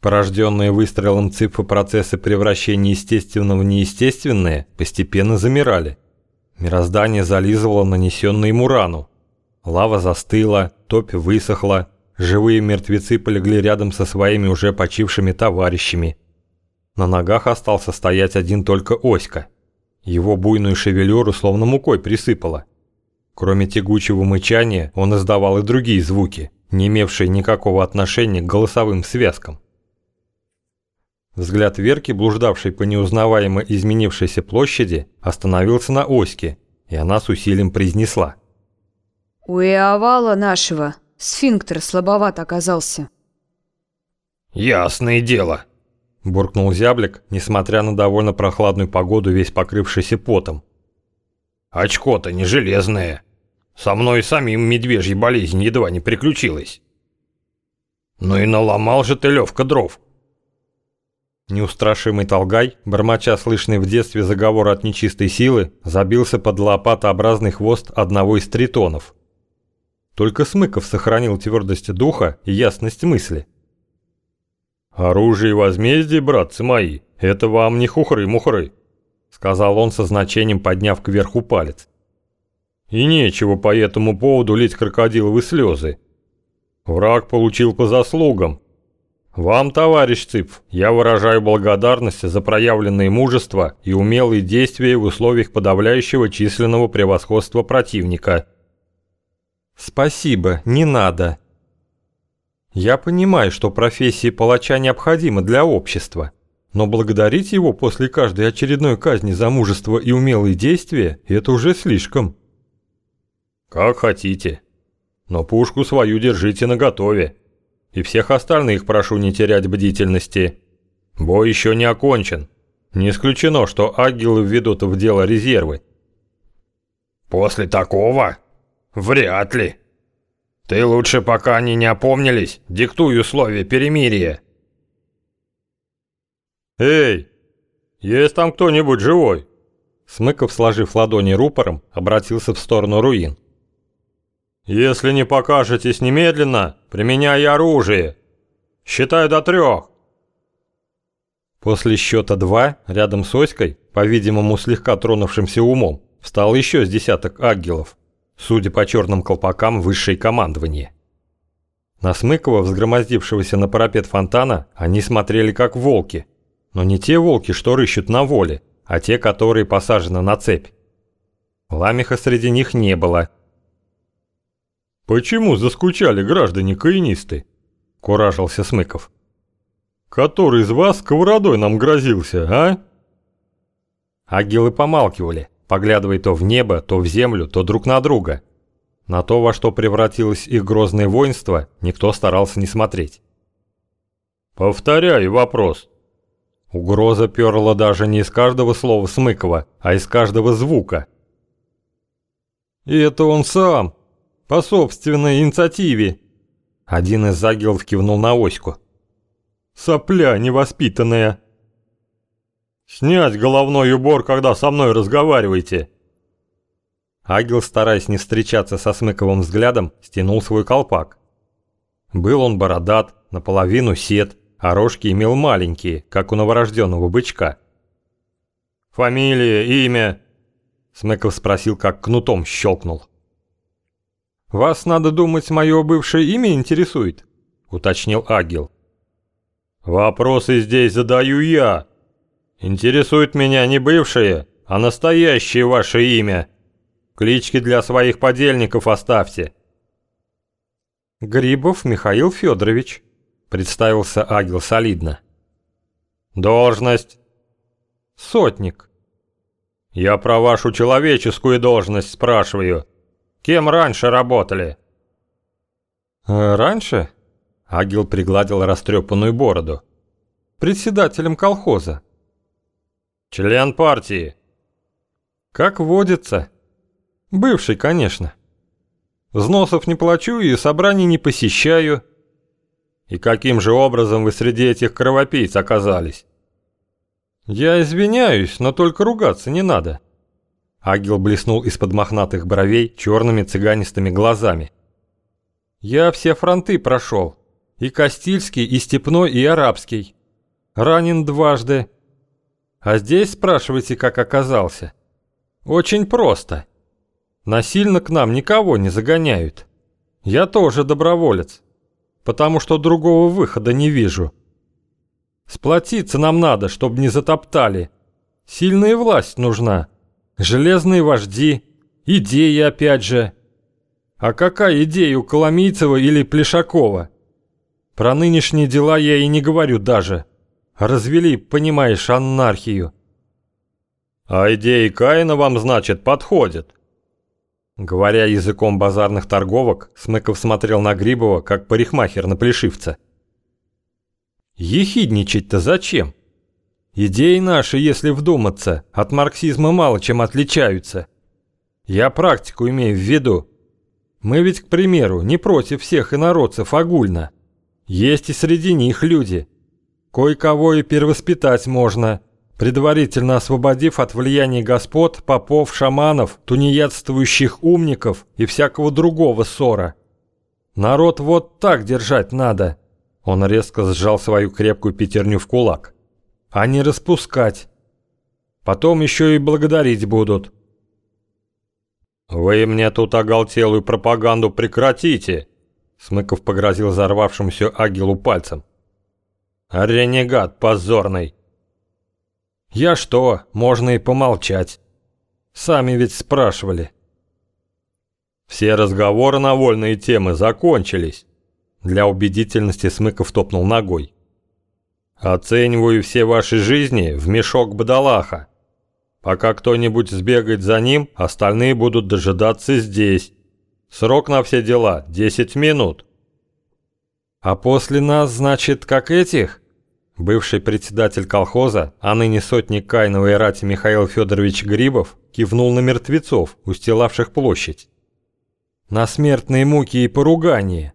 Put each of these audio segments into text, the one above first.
Порожденные выстрелом цифры процессы превращения естественного в неестественное постепенно замирали. Мироздание зализывало нанесенную ему рану. Лава застыла, топь высохла, живые мертвецы полегли рядом со своими уже почившими товарищами. На ногах остался стоять один только Оська. Его буйную шевелюру словно мукой присыпало. Кроме тягучего мычания, он издавал и другие звуки, не имевшие никакого отношения к голосовым связкам. Взгляд Верки, блуждавшей по неузнаваемо изменившейся площади, остановился на Оське, и она с усилием произнесла. «У Иовала нашего сфинктер слабоват оказался». «Ясное дело», – буркнул зяблик, несмотря на довольно прохладную погоду, весь покрывшийся потом. «Очко-то не железное. Со мной самим медвежья болезнь едва не приключилась». «Ну и наломал же ты, Левка, дров». Неустрашимый Толгай, бормоча слышный в детстве заговор от нечистой силы, забился под лопатообразный хвост одного из тритонов. Только Смыков сохранил твердость духа и ясность мысли. «Оружие возмездия, братцы мои, это вам не хухры-мухры», сказал он со значением, подняв кверху палец. «И нечего по этому поводу лить крокодиловые слезы. Враг получил по заслугам, вам, товарищ Цыпф, я выражаю благодарность за проявленное мужество и умелые действия в условиях подавляющего численного превосходства противника. Спасибо, не надо. Я понимаю, что профессия палача необходима для общества, но благодарить его после каждой очередной казни за мужество и умелые действия – это уже слишком. Как хотите. Но пушку свою держите наготове. И всех остальных прошу не терять бдительности. Бой еще не окончен. Не исключено, что агилы введут в дело резервы. После такого? Вряд ли. Ты лучше, пока они не опомнились, диктуй условия перемирия. Эй, есть там кто-нибудь живой? Смыков, сложив ладони рупором, обратился в сторону руин. «Если не покажетесь немедленно, применяй оружие. Считаю до трех». После счета два, рядом с Оськой, по-видимому слегка тронувшимся умом, встал еще с десяток ангелов, судя по черным колпакам высшей командования. На Смыкова, взгромоздившегося на парапет фонтана, они смотрели как волки, но не те волки, что рыщут на воле, а те, которые посажены на цепь. Ламеха среди них не было, «Почему заскучали граждане-каинисты?» – куражился Смыков. «Который из вас сковородой нам грозился, а?» Агилы помалкивали, поглядывая то в небо, то в землю, то друг на друга. На то, во что превратилось их грозное воинство, никто старался не смотреть. «Повторяю вопрос». Угроза перла даже не из каждого слова Смыкова, а из каждого звука. «И это он сам!» По собственной инициативе. Один из загилов кивнул на оську. Сопля невоспитанная. Снять головной убор, когда со мной разговариваете. Агил, стараясь не встречаться со смыковым взглядом, стянул свой колпак. Был он бородат, наполовину сед, а рожки имел маленькие, как у новорожденного бычка. «Фамилия, имя?» Смыков спросил, как кнутом щелкнул. «Вас, надо думать, мое бывшее имя интересует?» – уточнил Агил. «Вопросы здесь задаю я. Интересует меня не бывшее, а настоящее ваше имя. Клички для своих подельников оставьте». «Грибов Михаил Федорович», – представился Агил солидно. «Должность?» «Сотник». «Я про вашу человеческую должность спрашиваю». Кем раньше работали?» э, «Раньше?» – Агил пригладил растрепанную бороду. «Председателем колхоза». «Член партии?» «Как водится. Бывший, конечно. Взносов не плачу и собраний не посещаю». «И каким же образом вы среди этих кровопийц оказались?» «Я извиняюсь, но только ругаться не надо». Агил блеснул из-под мохнатых бровей черными цыганистыми глазами. «Я все фронты прошел. И Кастильский, и Степной, и Арабский. Ранен дважды. А здесь спрашивайте, как оказался. Очень просто. Насильно к нам никого не загоняют. Я тоже доброволец, потому что другого выхода не вижу. Сплотиться нам надо, чтобы не затоптали. Сильная власть нужна. Железные вожди. Идеи опять же. А какая идея у Коломийцева или Плешакова? Про нынешние дела я и не говорю даже. Развели, понимаешь, анархию. А идеи Каина вам, значит, подходят? Говоря языком базарных торговок, Смыков смотрел на Грибова, как парикмахер на плешивца. Ехидничать-то зачем? Идеи наши, если вдуматься, от марксизма мало чем отличаются. Я практику имею в виду. Мы ведь, к примеру, не против всех инородцев огульно. Есть и среди них люди. Кое-кого и перевоспитать можно, предварительно освободив от влияния господ, попов, шаманов, тунеядствующих умников и всякого другого ссора. Народ вот так держать надо. Он резко сжал свою крепкую пятерню в кулак. А не распускать. Потом еще и благодарить будут. «Вы мне тут оголтелую пропаганду прекратите!» Смыков погрозил взорвавшемуся агилу пальцем. «Ренегат позорный!» «Я что, можно и помолчать. Сами ведь спрашивали». «Все разговоры на вольные темы закончились». Для убедительности Смыков топнул ногой. «Оцениваю все ваши жизни в мешок бадалаха. Пока кто-нибудь сбегает за ним, остальные будут дожидаться здесь. Срок на все дела – 10 минут. А после нас, значит, как этих? Бывший председатель колхоза, а ныне сотник Кайновой рати Михаил Федорович Грибов кивнул на мертвецов, устилавших площадь. На смертные муки и поругания.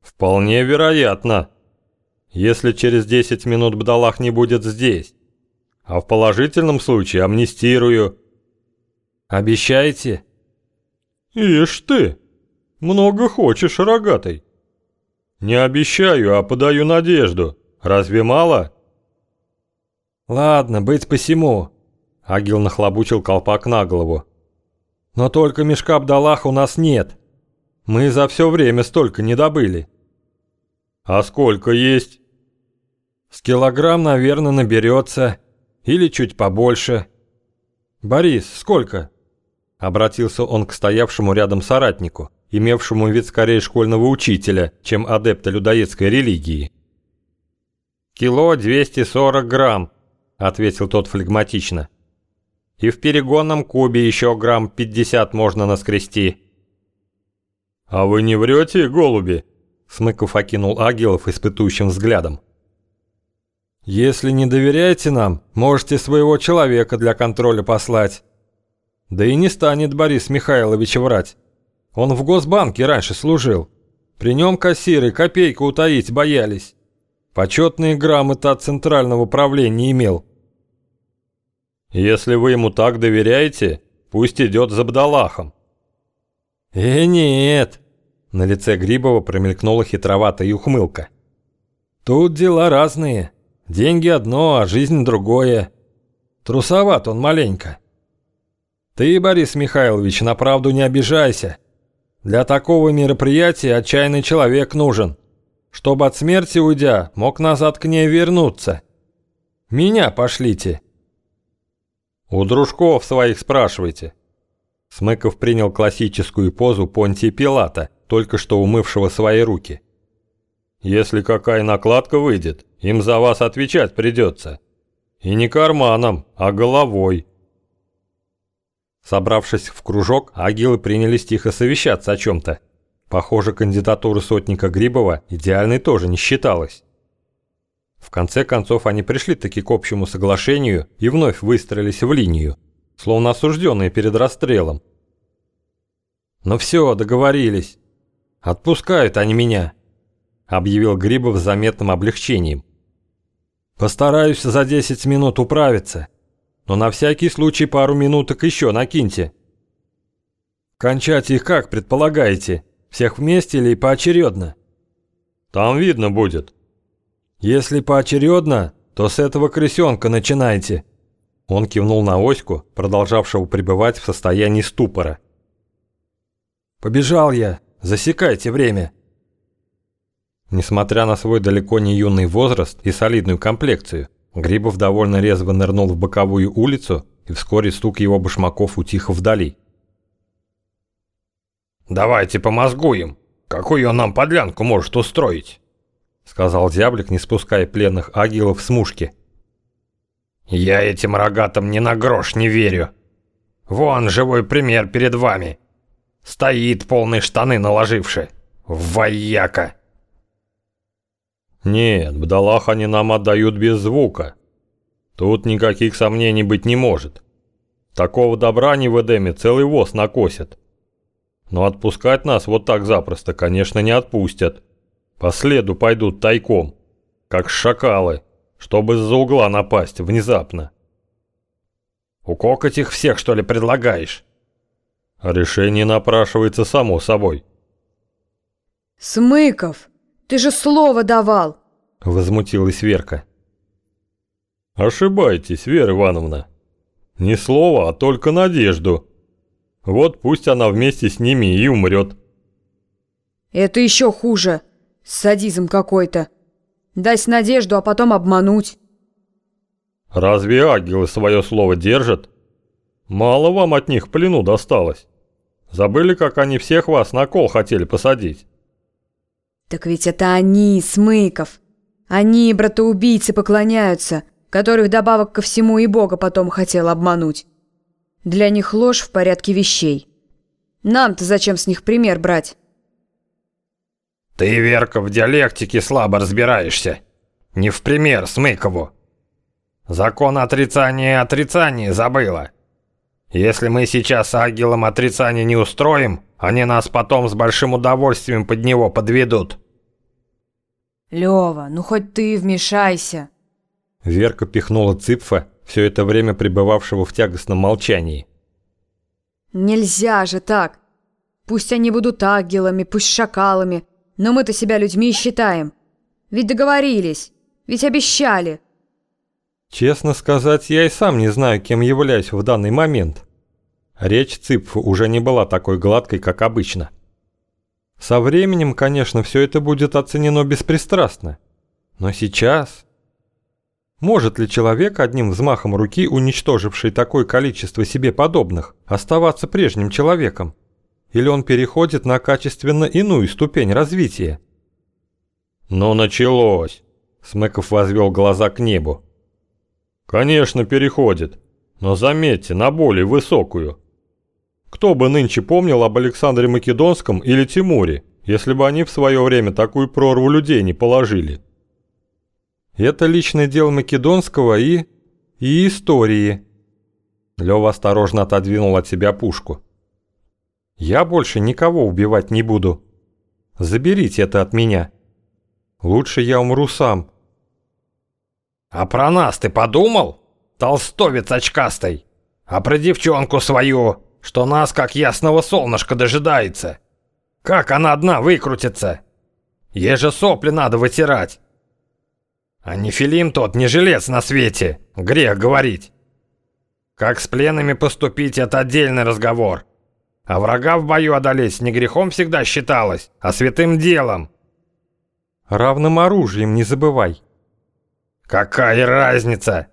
Вполне вероятно. Если через 10 минут Бдалах не будет здесь а в положительном случае амнистирую». «Обещаете?» «Ишь ты! Много хочешь, рогатый!» «Не обещаю, а подаю надежду. Разве мало?» «Ладно, быть посему», — Агил нахлобучил колпак на голову. «Но только мешка Абдалаха у нас нет. Мы за все время столько не добыли». «А сколько есть?» «С килограмм, наверное, наберется. Или чуть побольше. «Борис, сколько?» Обратился он к стоявшему рядом соратнику, имевшему вид скорее школьного учителя, чем адепта людоедской религии. «Кило 240 грамм», — ответил тот флегматично. «И в перегонном кубе еще грамм 50 можно наскрести». «А вы не врете, голуби?» Смыков окинул Агилов испытующим взглядом. Если не доверяете нам, можете своего человека для контроля послать. Да и не станет Борис Михайлович врать. Он в Госбанке раньше служил. При нем кассиры копейку утаить боялись. Почетные грамоты от центрального правления имел. Если вы ему так доверяете, пусть идет за Бдалахом. Э, нет. На лице Грибова промелькнула хитроватая ухмылка. Тут дела разные. Деньги одно, а жизнь другое. Трусоват он маленько. Ты, Борис Михайлович, на правду не обижайся. Для такого мероприятия отчаянный человек нужен, чтобы от смерти уйдя мог назад к ней вернуться. Меня пошлите. У дружков своих спрашивайте. Смыков принял классическую позу Понтия Пилата, только что умывшего свои руки. Если какая накладка выйдет, им за вас отвечать придется. И не карманом, а головой. Собравшись в кружок, агилы принялись тихо совещаться о чем-то. Похоже, кандидатура сотника Грибова идеальной тоже не считалась. В конце концов, они пришли таки к общему соглашению и вновь выстроились в линию, словно осужденные перед расстрелом. «Ну все, договорились. Отпускают они меня», — объявил Грибов с заметным облегчением. Постараюсь за 10 минут управиться, но на всякий случай пару минуток еще накиньте. Кончать их как предполагаете? Всех вместе или поочередно? Там видно будет. Если поочередно, то с этого крысенка начинайте. Он кивнул на оську, продолжавшего пребывать в состоянии ступора. «Побежал я. Засекайте время». Несмотря на свой далеко не юный возраст и солидную комплекцию, Грибов довольно резво нырнул в боковую улицу, и вскоре стук его башмаков утих вдали. «Давайте помозгуем. Какую он нам подлянку может устроить?» Сказал зяблик, не спуская пленных агилов с мушки. «Я этим рогатым ни на грош не верю. Вон живой пример перед вами. Стоит полные штаны наложивший. Вояка!» «Нет, бдалах они нам отдают без звука. Тут никаких сомнений быть не может. Такого добра не в Эдеме целый воз накосят. Но отпускать нас вот так запросто, конечно, не отпустят. По следу пойдут тайком, как шакалы, чтобы из-за угла напасть внезапно. Укокать их всех, что ли, предлагаешь? Решение напрашивается само собой. Смыков, ты же слово давал!» Возмутилась Верка. Ошибаетесь, Вера Ивановна. Не слово, а только надежду. Вот пусть она вместе с ними и умрет. «Это еще хуже. Садизм какой-то. Дать надежду, а потом обмануть». «Разве ангелы свое слово держат? Мало вам от них в плену досталось. Забыли, как они всех вас на кол хотели посадить?» «Так ведь это они, Смыков. Они, братоубийцы, поклоняются, которых добавок ко всему и Бога потом хотел обмануть. Для них ложь в порядке вещей. Нам-то зачем с них пример брать?» «Ты, Верка, в диалектике слабо разбираешься. Не в пример Смыкову. Закон отрицания отрицания забыла. Если мы сейчас агилом отрицания не устроим, они нас потом с большим удовольствием под него подведут». «Лёва, ну хоть ты вмешайся!» Верка пихнула Цыпфа, все это время пребывавшего в тягостном молчании. «Нельзя же так! Пусть они будут ангелами, пусть шакалами, но мы-то себя людьми считаем. Ведь договорились, ведь обещали!» Честно сказать, я и сам не знаю, кем являюсь в данный момент. Речь Цыпфа уже не была такой гладкой, как обычно. Со временем, конечно, все это будет оценено беспристрастно. Но сейчас... Может ли человек, одним взмахом руки, уничтоживший такое количество себе подобных, оставаться прежним человеком? Или он переходит на качественно иную ступень развития? «Ну, началось!» Смеков возвел глаза к небу. «Конечно, переходит. Но заметьте, на более высокую. Кто бы нынче помнил об Александре Македонском или Тимуре, если бы они в свое время такую прорву людей не положили? Это личное дело Македонского и... и истории. Лёва осторожно отодвинул от себя пушку. Я больше никого убивать не буду. Заберите это от меня. Лучше я умру сам. А про нас ты подумал? Толстовец очкастый. А про девчонку свою? Что нас как ясного солнышка дожидается. Как она одна выкрутится? Ей же сопли надо вытирать. А нефилим тот не жилец на свете, грех говорить. Как с пленными поступить, это отдельный разговор. А врага в бою одолеть не грехом всегда считалось, а святым делом. Равным оружием не забывай. Какая разница?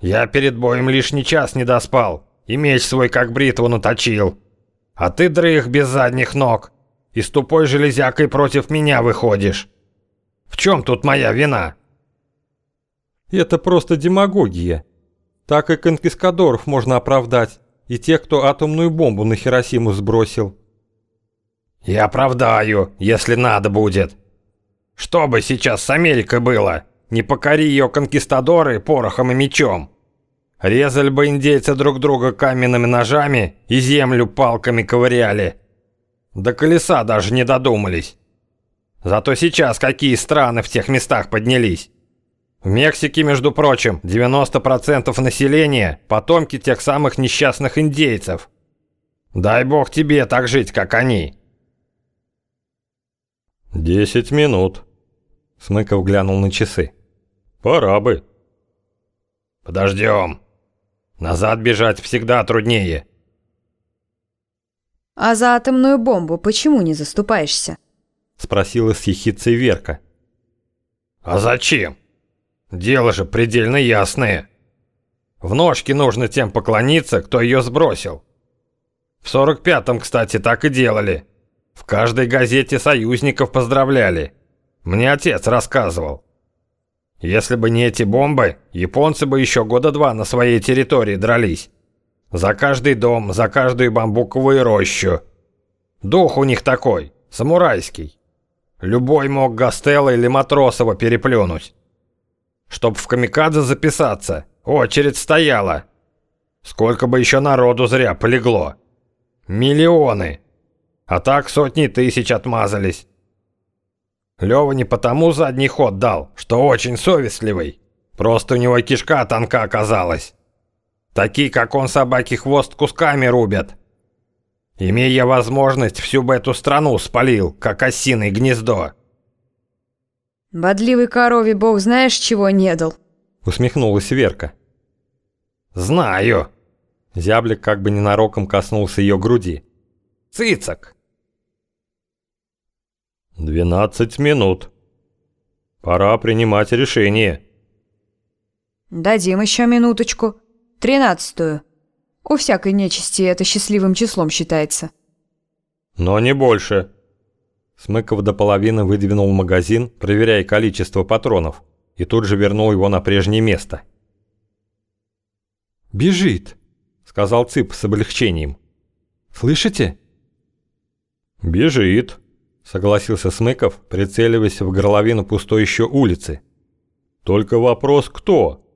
Я перед боем лишний час не доспал и меч свой как бритву наточил. А ты дрых без задних ног и с тупой железякой против меня выходишь. В чем тут моя вина? Это просто демагогия. Так и конкискадоров можно оправдать, и тех, кто атомную бомбу на Хиросиму сбросил. И оправдаю, если надо будет. Что бы сейчас с Америкой было? Не покори ее конкистадоры порохом и мечом. Резали бы индейцы друг друга каменными ножами и землю палками ковыряли. До колеса даже не додумались. Зато сейчас какие страны в тех местах поднялись. В Мексике, между прочим, 90% населения – потомки тех самых несчастных индейцев. Дай бог тебе так жить, как они. «Десять минут», Смыков глянул на часы. Пора бы. Подождем. Назад бежать всегда труднее. А за атомную бомбу почему не заступаешься? Спросила с ехицей Верка. А зачем? Дело же предельно ясное. В ножке нужно тем поклониться, кто ее сбросил. В 45-м, кстати, так и делали. В каждой газете союзников поздравляли. Мне отец рассказывал. Если бы не эти бомбы, японцы бы еще года два на своей территории дрались. За каждый дом, за каждую бамбуковую рощу. Дух у них такой, самурайский. Любой мог Гастелла или Матросова переплюнуть. Чтоб в камикадзе записаться, очередь стояла. Сколько бы еще народу зря полегло. Миллионы. А так сотни тысяч отмазались. Лёва не потому задний ход дал, что очень совестливый. Просто у него кишка тонка оказалась. Такие, как он, собаки хвост кусками рубят. Имея возможность, всю бы эту страну спалил, как осиное гнездо. Бодливый корове бог знаешь чего не дал. Усмехнулась Верка. Знаю. Зяблик как бы ненароком коснулся ее груди. Цицак. «Двенадцать минут. Пора принимать решение». Дадим еще минуточку. Тринадцатую. У всякой нечисти это счастливым числом считается. «Но не больше». Смыков до половины выдвинул магазин, проверяя количество патронов, и тут же вернул его на прежнее место. «Бежит», — сказал Цып с облегчением. «Слышите?» «Бежит», согласился Смыков, прицеливаясь в горловину пустой еще улицы. Только вопрос кто?